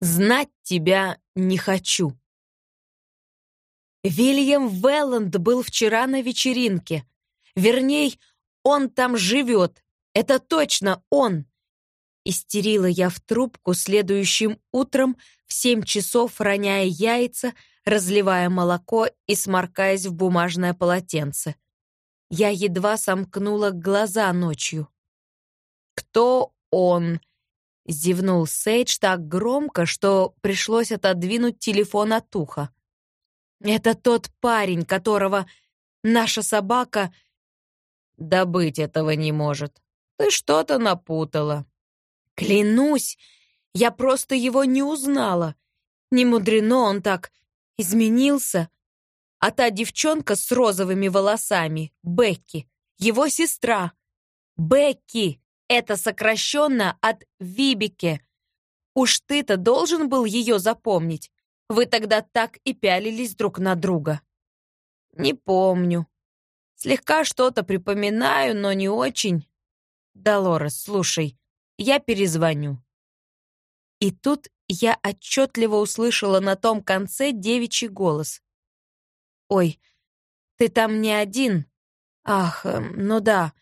Знать тебя не хочу. Вильям Велланд был вчера на вечеринке. Верней, он там живет. Это точно он. Истерила я в трубку следующим утром в семь часов, роняя яйца, разливая молоко и сморкаясь в бумажное полотенце. Я едва сомкнула глаза ночью. «Кто он?» — зевнул Сейдж так громко, что пришлось отодвинуть телефон от уха. «Это тот парень, которого наша собака...» «Да быть этого не может. Ты что-то напутала». «Клянусь, я просто его не узнала. Не мудрено он так изменился. А та девчонка с розовыми волосами, Бекки, его сестра. Бекки — это сокращенно от Вибике. Уж ты-то должен был ее запомнить. Вы тогда так и пялились друг на друга. Не помню. Слегка что-то припоминаю, но не очень. Долорес, слушай, я перезвоню». И тут я отчетливо услышала на том конце девичий голос. «Ой, ты там не один? Ах, эм, ну да.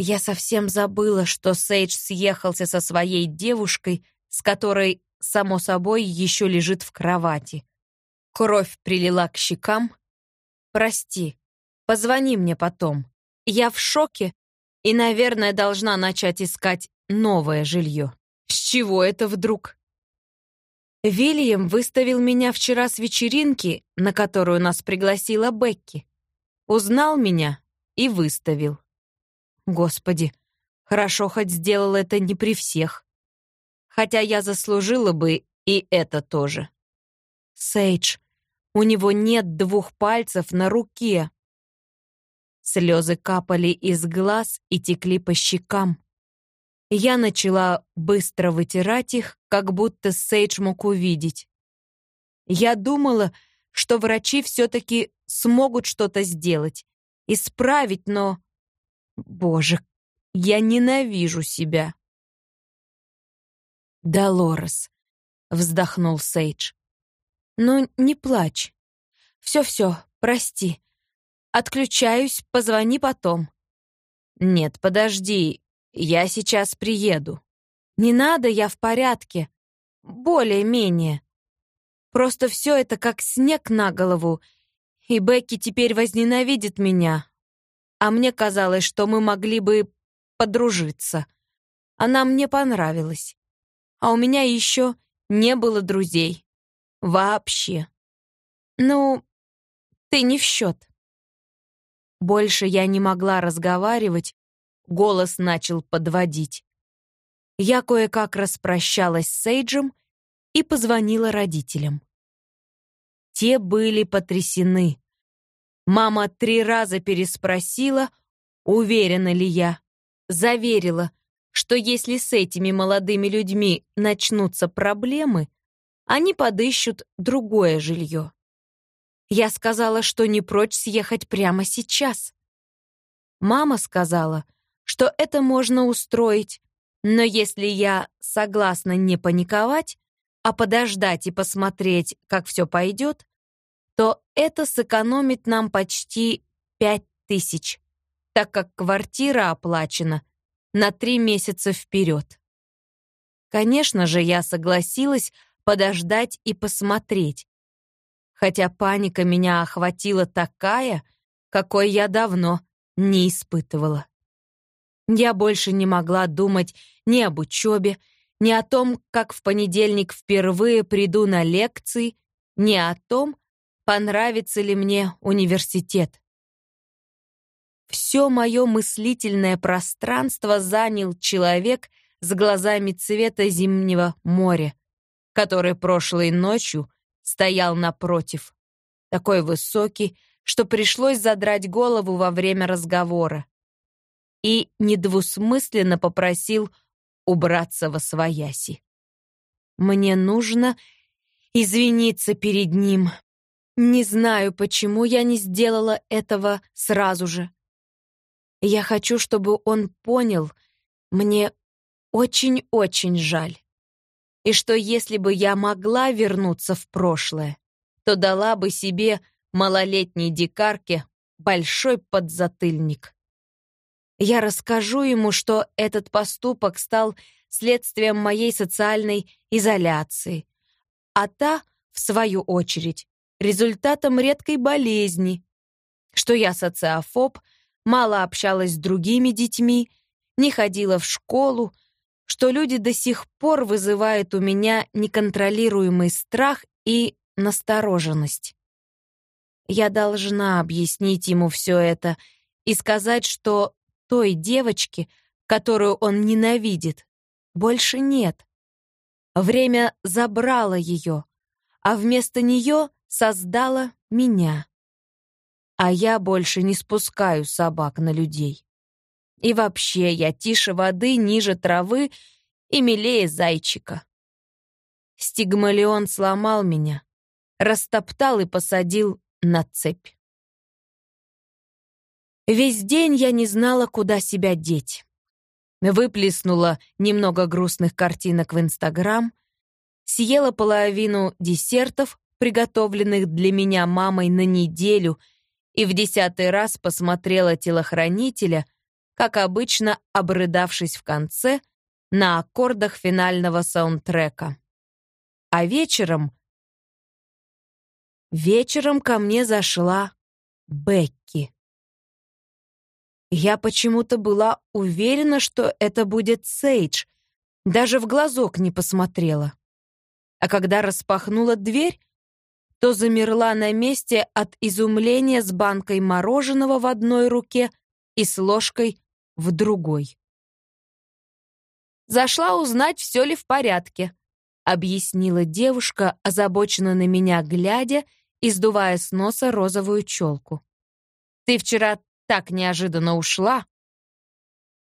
Я совсем забыла, что Сейдж съехался со своей девушкой, с которой, само собой, еще лежит в кровати. Кровь прилила к щекам. Прости, позвони мне потом. Я в шоке и, наверное, должна начать искать новое жилье. С чего это вдруг? Вильям выставил меня вчера с вечеринки, на которую нас пригласила Бекки. Узнал меня и выставил. Господи, хорошо хоть сделал это не при всех. Хотя я заслужила бы и это тоже. Сейдж, у него нет двух пальцев на руке. Слезы капали из глаз и текли по щекам. Я начала быстро вытирать их, как будто Сейдж мог увидеть. Я думала, что врачи все-таки смогут что-то сделать, исправить, но... Боже, я ненавижу себя. «Долорес», — вздохнул Сейдж. «Ну, не плачь. Все-все, прости. Отключаюсь, позвони потом». «Нет, подожди, я сейчас приеду. Не надо, я в порядке. Более-менее. Просто все это как снег на голову, и Бекки теперь возненавидит меня. А мне казалось, что мы могли бы подружиться. Она мне понравилась. А у меня еще не было друзей. Вообще. Ну, ты не в счет. Больше я не могла разговаривать, Голос начал подводить. Я кое-как распрощалась с Сейджем и позвонила родителям. Те были потрясены. Мама три раза переспросила, уверена ли я. Заверила, что если с этими молодыми людьми начнутся проблемы, они подыщут другое жилье. Я сказала, что не прочь съехать прямо сейчас. Мама сказала — что это можно устроить, но если я согласна не паниковать, а подождать и посмотреть, как все пойдет, то это сэкономит нам почти пять тысяч, так как квартира оплачена на три месяца вперед. Конечно же, я согласилась подождать и посмотреть, хотя паника меня охватила такая, какой я давно не испытывала. Я больше не могла думать ни об учебе, ни о том, как в понедельник впервые приду на лекции, ни о том, понравится ли мне университет. Все мое мыслительное пространство занял человек с глазами цвета зимнего моря, который прошлой ночью стоял напротив, такой высокий, что пришлось задрать голову во время разговора и недвусмысленно попросил убраться во свояси. Мне нужно извиниться перед ним. Не знаю, почему я не сделала этого сразу же. Я хочу, чтобы он понял, мне очень-очень жаль. и что если бы я могла вернуться в прошлое, то дала бы себе малолетней дикарке большой подзатыльник. Я расскажу ему, что этот поступок стал следствием моей социальной изоляции, а та, в свою очередь, результатом редкой болезни, что я социофоб, мало общалась с другими детьми, не ходила в школу, что люди до сих пор вызывают у меня неконтролируемый страх и настороженность. Я должна объяснить ему все это и сказать, что той девочки, которую он ненавидит, больше нет. Время забрало ее, а вместо нее создало меня. А я больше не спускаю собак на людей. И вообще я тише воды, ниже травы и милее зайчика. Стигмалион сломал меня, растоптал и посадил на цепь. Весь день я не знала, куда себя деть. Выплеснула немного грустных картинок в Инстаграм, съела половину десертов, приготовленных для меня мамой на неделю, и в десятый раз посмотрела телохранителя, как обычно обрыдавшись в конце на аккордах финального саундтрека. А вечером... Вечером ко мне зашла Бекки. Я почему-то была уверена, что это будет Сейдж, даже в глазок не посмотрела. А когда распахнула дверь, то замерла на месте от изумления с банкой мороженого в одной руке и с ложкой в другой. «Зашла узнать, все ли в порядке», — объяснила девушка, озабоченно на меня глядя и сдувая с носа розовую челку. «Ты вчера так неожиданно ушла?»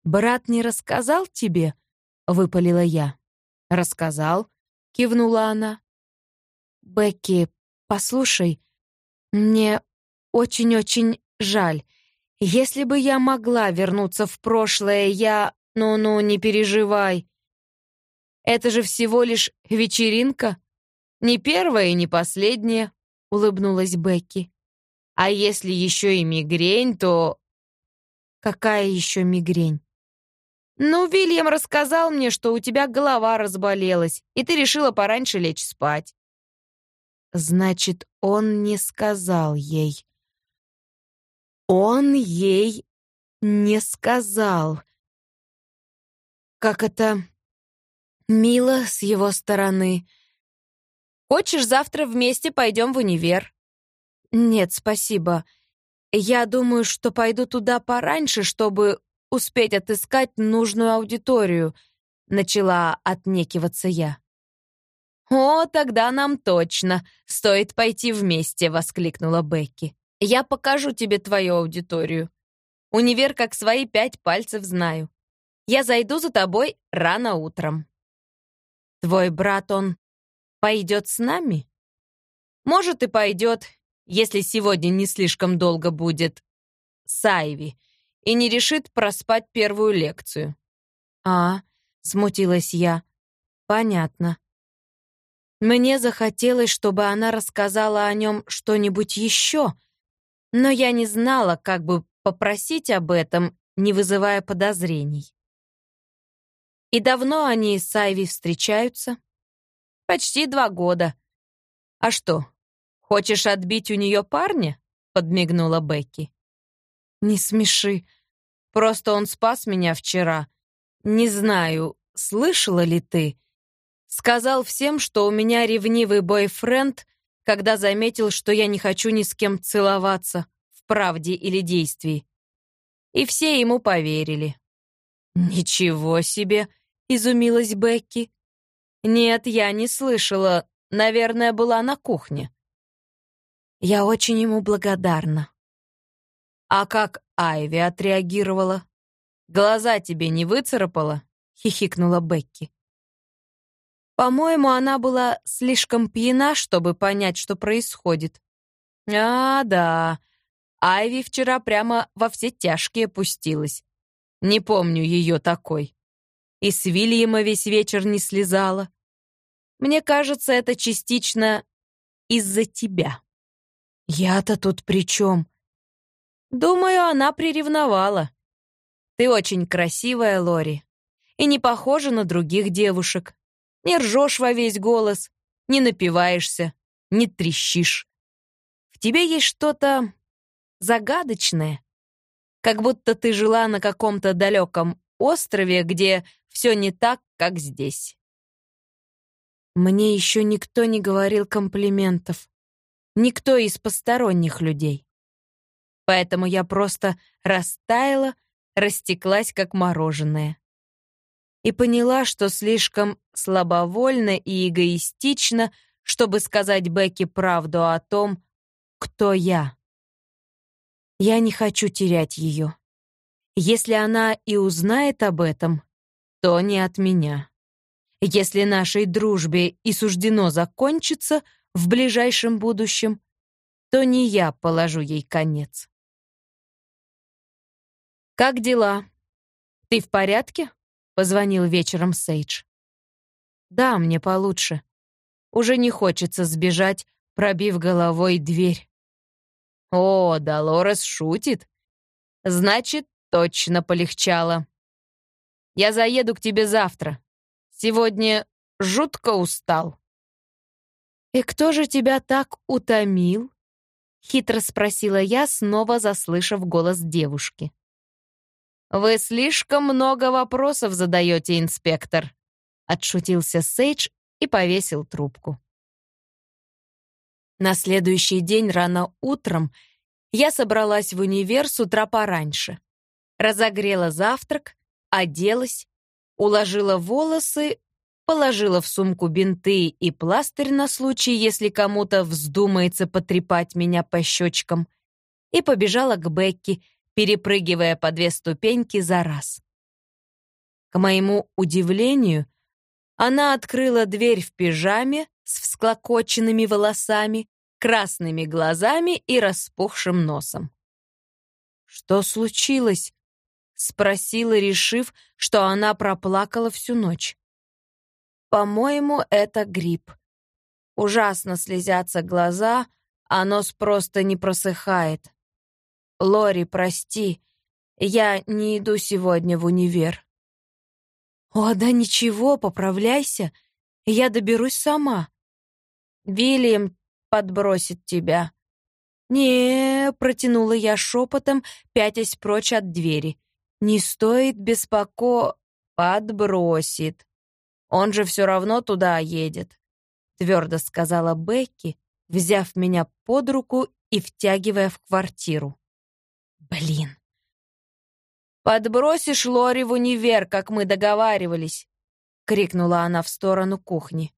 «Брат не рассказал тебе?» — выпалила я. «Рассказал», — кивнула она. «Бекки, послушай, мне очень-очень жаль. Если бы я могла вернуться в прошлое, я... Ну-ну, не переживай. Это же всего лишь вечеринка. Не первая и не последняя», — улыбнулась Бекки. А если еще и мигрень, то... Какая еще мигрень? Ну, Вильям рассказал мне, что у тебя голова разболелась, и ты решила пораньше лечь спать. Значит, он не сказал ей. Он ей не сказал. Как это мило с его стороны. Хочешь, завтра вместе пойдем в универ? «Нет, спасибо. Я думаю, что пойду туда пораньше, чтобы успеть отыскать нужную аудиторию», — начала отнекиваться я. «О, тогда нам точно стоит пойти вместе», — воскликнула Бекки. «Я покажу тебе твою аудиторию. Универ как свои пять пальцев знаю. Я зайду за тобой рано утром». «Твой брат, он пойдет с нами?» «Может, и пойдет если сегодня не слишком долго будет Сайви и не решит проспать первую лекцию. «А, — смутилась я, — понятно. Мне захотелось, чтобы она рассказала о нем что-нибудь еще, но я не знала, как бы попросить об этом, не вызывая подозрений. И давно они с Сайви встречаются? Почти два года. А что, «Хочешь отбить у нее парня?» — подмигнула Бекки. «Не смеши. Просто он спас меня вчера. Не знаю, слышала ли ты? Сказал всем, что у меня ревнивый бойфренд, когда заметил, что я не хочу ни с кем целоваться, в правде или действии. И все ему поверили». «Ничего себе!» — изумилась Бекки. «Нет, я не слышала. Наверное, была на кухне». Я очень ему благодарна. А как Айви отреагировала? Глаза тебе не выцарапала? Хихикнула Бекки. По-моему, она была слишком пьяна, чтобы понять, что происходит. А, да. Айви вчера прямо во все тяжкие пустилась. Не помню ее такой. И с Вильяма весь вечер не слезала. Мне кажется, это частично из-за тебя. Я-то тут при чем? Думаю, она приревновала. Ты очень красивая, Лори, и не похожа на других девушек. Не ржешь во весь голос, не напиваешься, не трещишь. В тебе есть что-то загадочное, как будто ты жила на каком-то далеком острове, где все не так, как здесь. Мне еще никто не говорил комплиментов. Никто из посторонних людей. Поэтому я просто растаяла, растеклась, как мороженое. И поняла, что слишком слабовольно и эгоистично, чтобы сказать Бекке правду о том, кто я. Я не хочу терять ее. Если она и узнает об этом, то не от меня. Если нашей дружбе и суждено закончиться в ближайшем будущем, то не я положу ей конец. «Как дела? Ты в порядке?» — позвонил вечером Сейдж. «Да, мне получше. Уже не хочется сбежать, пробив головой дверь». «О, Долорес шутит. Значит, точно полегчало. Я заеду к тебе завтра. Сегодня жутко устал». «И кто же тебя так утомил?» — хитро спросила я, снова заслышав голос девушки. «Вы слишком много вопросов задаете, инспектор», — отшутился Сейдж и повесил трубку. На следующий день рано утром я собралась в универ с утра пораньше. Разогрела завтрак, оделась уложила волосы, положила в сумку бинты и пластырь на случай, если кому-то вздумается потрепать меня по щечкам, и побежала к Бекке, перепрыгивая по две ступеньки за раз. К моему удивлению, она открыла дверь в пижаме с всклокоченными волосами, красными глазами и распухшим носом. «Что случилось?» Спросила, решив, что она проплакала всю ночь. «По-моему, это грипп. Ужасно слезятся глаза, а нос просто не просыхает. Лори, прости, я не иду сегодня в универ». «О, да ничего, поправляйся, я доберусь сама. Вильям подбросит тебя». «Не», — протянула я шепотом, пятясь прочь от двери. Не стоит беспоко... Подбросит. Он же все равно туда едет, твердо сказала Бекки, взяв меня под руку и втягивая в квартиру. Блин. «Подбросишь Лори в универ, как мы договаривались!» — крикнула она в сторону кухни.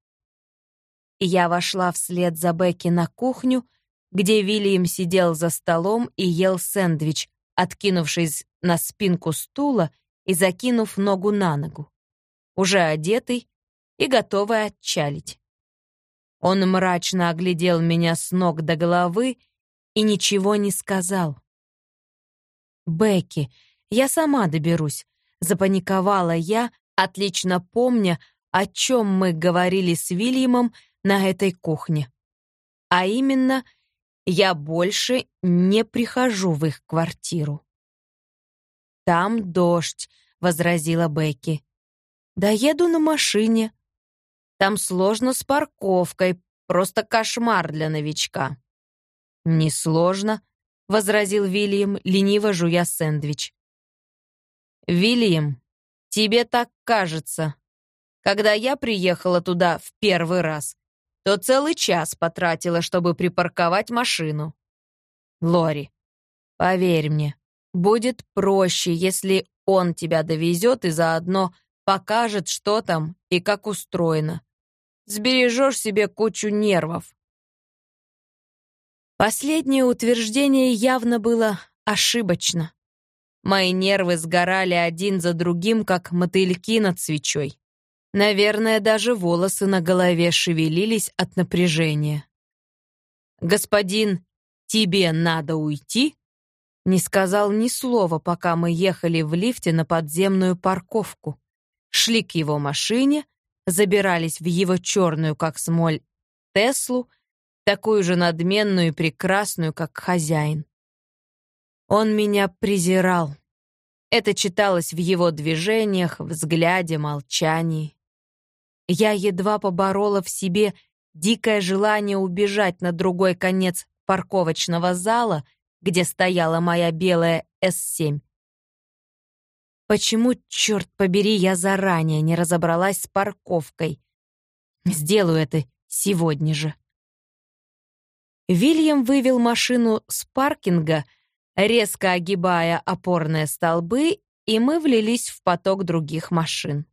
Я вошла вслед за Бекки на кухню, где Вильям сидел за столом и ел сэндвич, откинувшись на спинку стула и закинув ногу на ногу, уже одетый и готовый отчалить. Он мрачно оглядел меня с ног до головы и ничего не сказал. «Бекки, я сама доберусь», — запаниковала я, отлично помня, о чем мы говорили с Вильямом на этой кухне. А именно, я больше не прихожу в их квартиру. «Там дождь», — возразила Бекки. «Да еду на машине. Там сложно с парковкой, просто кошмар для новичка». «Несложно», — возразил Вильям, лениво жуя сэндвич. «Вильям, тебе так кажется. Когда я приехала туда в первый раз, то целый час потратила, чтобы припарковать машину. Лори, поверь мне, будет проще, если он тебя довезет и заодно покажет, что там и как устроено. Сбережешь себе кучу нервов. Последнее утверждение явно было ошибочно. Мои нервы сгорали один за другим, как мотыльки над свечой. Наверное, даже волосы на голове шевелились от напряжения. «Господин, тебе надо уйти?» Не сказал ни слова, пока мы ехали в лифте на подземную парковку. Шли к его машине, забирались в его черную, как смоль, Теслу, такую же надменную и прекрасную, как хозяин. Он меня презирал. Это читалось в его движениях, взгляде, молчании. Я едва поборола в себе дикое желание убежать на другой конец парковочного зала, где стояла моя белая С-7. Почему, черт побери, я заранее не разобралась с парковкой? Сделаю это сегодня же. Вильям вывел машину с паркинга, резко огибая опорные столбы, и мы влились в поток других машин.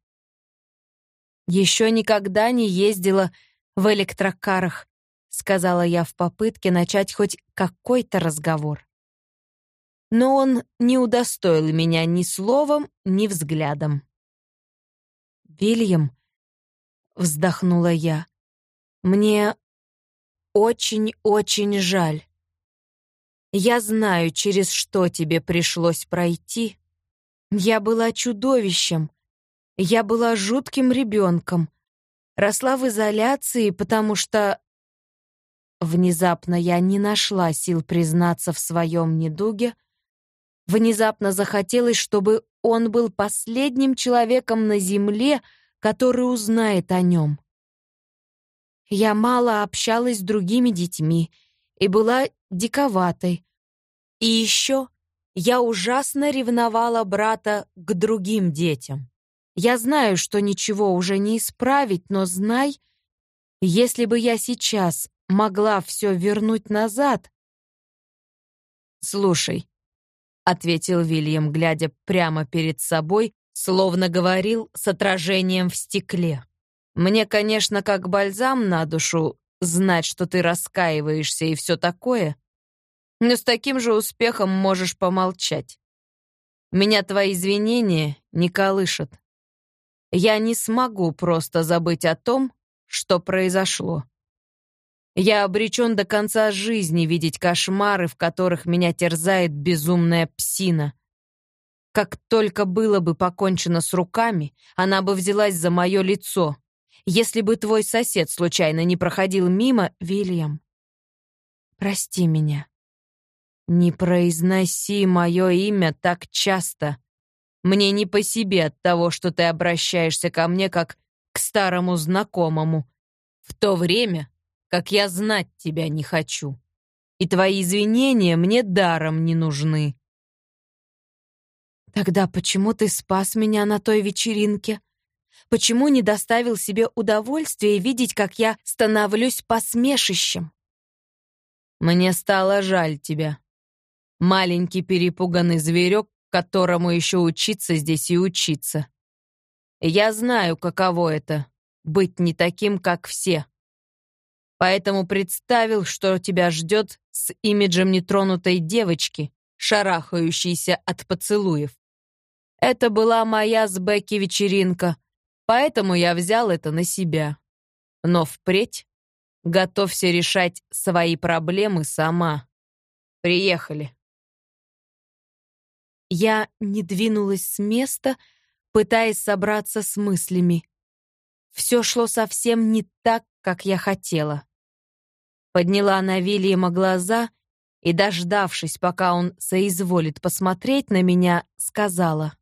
Еще никогда не ездила в электрокарах, сказала я в попытке начать хоть какой-то разговор. Но он не удостоил меня ни словом, ни взглядом. «Вильям», — вздохнула я, — «мне очень-очень жаль. Я знаю, через что тебе пришлось пройти. Я была чудовищем. Я была жутким ребенком. Росла в изоляции, потому что... Внезапно я не нашла сил признаться в своем недуге. Внезапно захотелось, чтобы он был последним человеком на земле, который узнает о нем. Я мало общалась с другими детьми и была диковатой. И еще я ужасно ревновала брата к другим детям. Я знаю, что ничего уже не исправить, но знай, если бы я сейчас могла все вернуть назад... «Слушай», — ответил Вильям, глядя прямо перед собой, словно говорил с отражением в стекле. Мне, конечно, как бальзам на душу знать, что ты раскаиваешься и все такое, но с таким же успехом можешь помолчать. Меня твои извинения не колышат. Я не смогу просто забыть о том, что произошло. Я обречен до конца жизни видеть кошмары, в которых меня терзает безумная псина. Как только было бы покончено с руками, она бы взялась за мое лицо, если бы твой сосед случайно не проходил мимо, Вильям, прости меня. Не произноси мое имя так часто. Мне не по себе от того, что ты обращаешься ко мне как к старому знакомому, в то время, как я знать тебя не хочу. И твои извинения мне даром не нужны. Тогда почему ты спас меня на той вечеринке? Почему не доставил себе удовольствия видеть, как я становлюсь посмешищем? Мне стало жаль тебя. Маленький перепуганный зверек, которому еще учиться здесь и учиться. Я знаю, каково это — быть не таким, как все. Поэтому представил, что тебя ждет с имиджем нетронутой девочки, шарахающейся от поцелуев. Это была моя с Бекки вечеринка, Поэтому я взял это на себя. Но впредь готовься решать свои проблемы сама. Приехали. Я не двинулась с места, пытаясь собраться с мыслями. Все шло совсем не так, как я хотела. Подняла на Вильяма глаза и, дождавшись, пока он соизволит посмотреть на меня, сказала.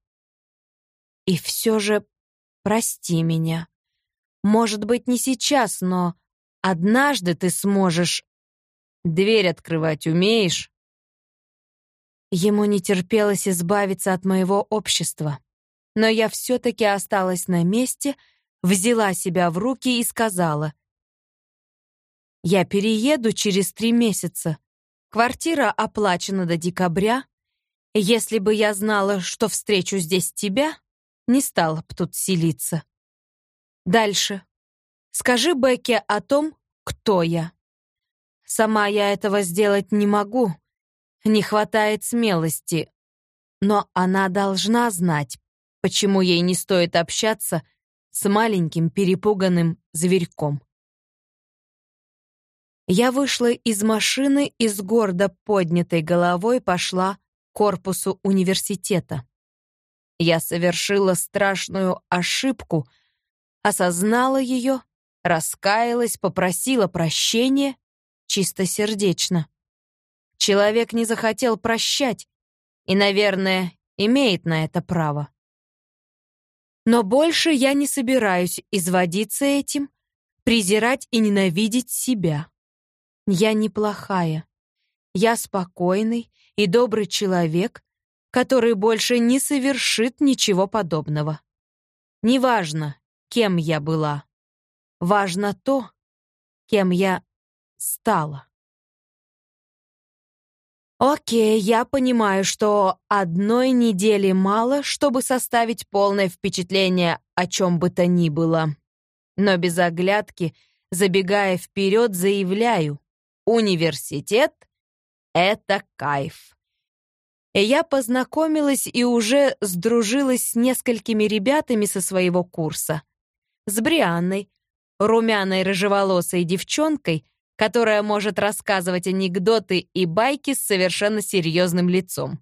«И все же прости меня. Может быть, не сейчас, но однажды ты сможешь... Дверь открывать умеешь?» Ему не терпелось избавиться от моего общества. Но я все-таки осталась на месте, взяла себя в руки и сказала. «Я перееду через три месяца. Квартира оплачена до декабря. Если бы я знала, что встречу здесь тебя, не стала б тут селиться. Дальше. Скажи Бекке о том, кто я. Сама я этого сделать не могу. Не хватает смелости. Но она должна знать, почему ей не стоит общаться с маленьким перепуганным зверьком. Я вышла из машины и с гордо поднятой головой пошла к корпусу университета. Я совершила страшную ошибку, осознала ее, раскаялась, попросила прощения, чистосердечно. Человек не захотел прощать и, наверное, имеет на это право. Но больше я не собираюсь изводиться этим, презирать и ненавидеть себя. Я неплохая. Я спокойный и добрый человек, который больше не совершит ничего подобного. Неважно, кем я была. Важно то, кем я стала. Окей, я понимаю, что одной недели мало, чтобы составить полное впечатление о чем бы то ни было. Но без оглядки, забегая вперед, заявляю, университет — это кайф. Я познакомилась и уже сдружилась с несколькими ребятами со своего курса. С Брианной, румяной рыжеволосой девчонкой, которая может рассказывать анекдоты и байки с совершенно серьезным лицом.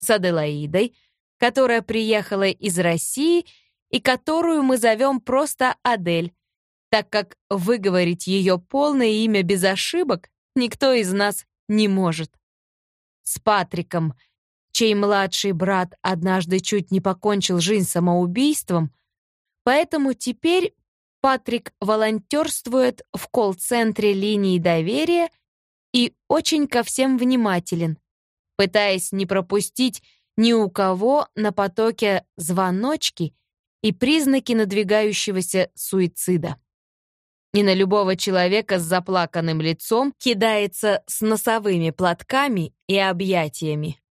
С Аделаидой, которая приехала из России и которую мы зовем просто Адель, так как выговорить ее полное имя без ошибок никто из нас не может. С Патриком, чей младший брат однажды чуть не покончил жизнь самоубийством, поэтому теперь Патрик волонтерствует в колл-центре линии доверия и очень ко всем внимателен, пытаясь не пропустить ни у кого на потоке звоночки и признаки надвигающегося суицида. И на любого человека с заплаканным лицом кидается с носовыми платками и объятиями.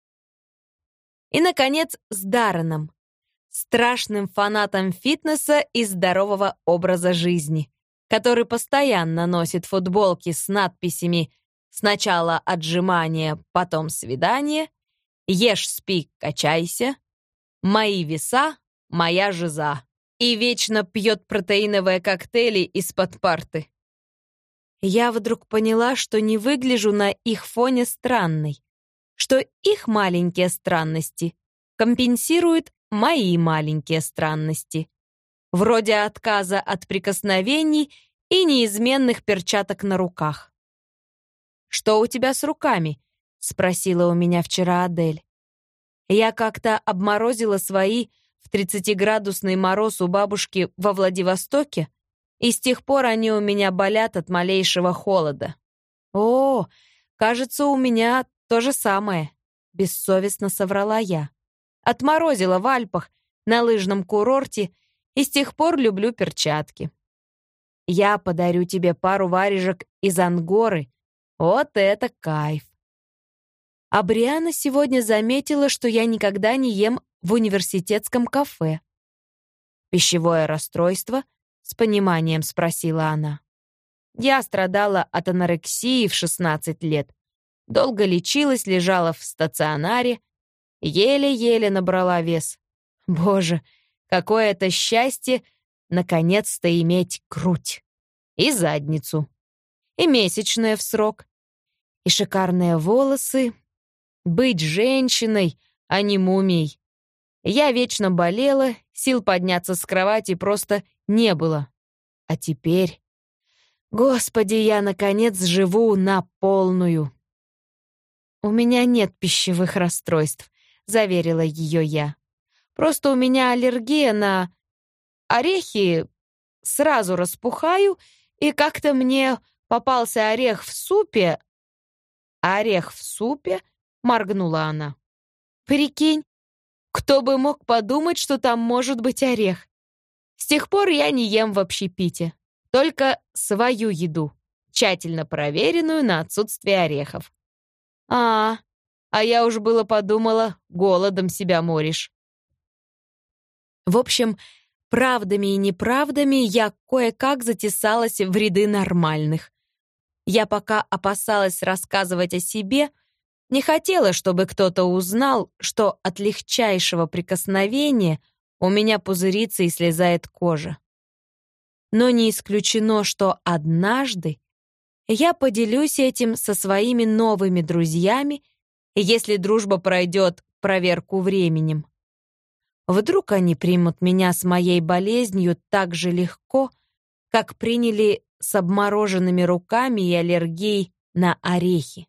И, наконец, с Дарреном, страшным фанатом фитнеса и здорового образа жизни, который постоянно носит футболки с надписями «Сначала отжимание, потом свидание», «Ешь, спи, качайся», «Мои веса, моя жиза» и вечно пьет протеиновые коктейли из-под парты. Я вдруг поняла, что не выгляжу на их фоне странной, что их маленькие странности компенсируют мои маленькие странности. Вроде отказа от прикосновений и неизменных перчаток на руках. «Что у тебя с руками?» — спросила у меня вчера Адель. Я как-то обморозила свои в 30-градусный мороз у бабушки во Владивостоке, и с тех пор они у меня болят от малейшего холода. «О, кажется, у меня то же самое», — бессовестно соврала я. Отморозила в Альпах, на лыжном курорте, и с тех пор люблю перчатки. Я подарю тебе пару варежек из ангоры. Вот это кайф. А Бриана сегодня заметила, что я никогда не ем в университетском кафе. «Пищевое расстройство?» — с пониманием спросила она. Я страдала от анорексии в 16 лет. Долго лечилась, лежала в стационаре, Еле-еле набрала вес. Боже, какое это счастье наконец-то иметь грудь. И задницу. И месячное в срок. И шикарные волосы. Быть женщиной, а не мумией. Я вечно болела, сил подняться с кровати просто не было. А теперь... Господи, я, наконец, живу на полную. У меня нет пищевых расстройств. — заверила ее я. «Просто у меня аллергия на орехи, сразу распухаю, и как-то мне попался орех в супе». «Орех в супе?» — моргнула она. «Прикинь, кто бы мог подумать, что там может быть орех? С тех пор я не ем в общепите, только свою еду, тщательно проверенную на отсутствие орехов». «А, а я уж было подумала, голодом себя моришь. В общем, правдами и неправдами я кое-как затесалась в ряды нормальных. Я пока опасалась рассказывать о себе, не хотела, чтобы кто-то узнал, что от легчайшего прикосновения у меня пузырится и слезает кожа. Но не исключено, что однажды я поделюсь этим со своими новыми друзьями если дружба пройдет проверку временем. Вдруг они примут меня с моей болезнью так же легко, как приняли с обмороженными руками и аллергией на орехи.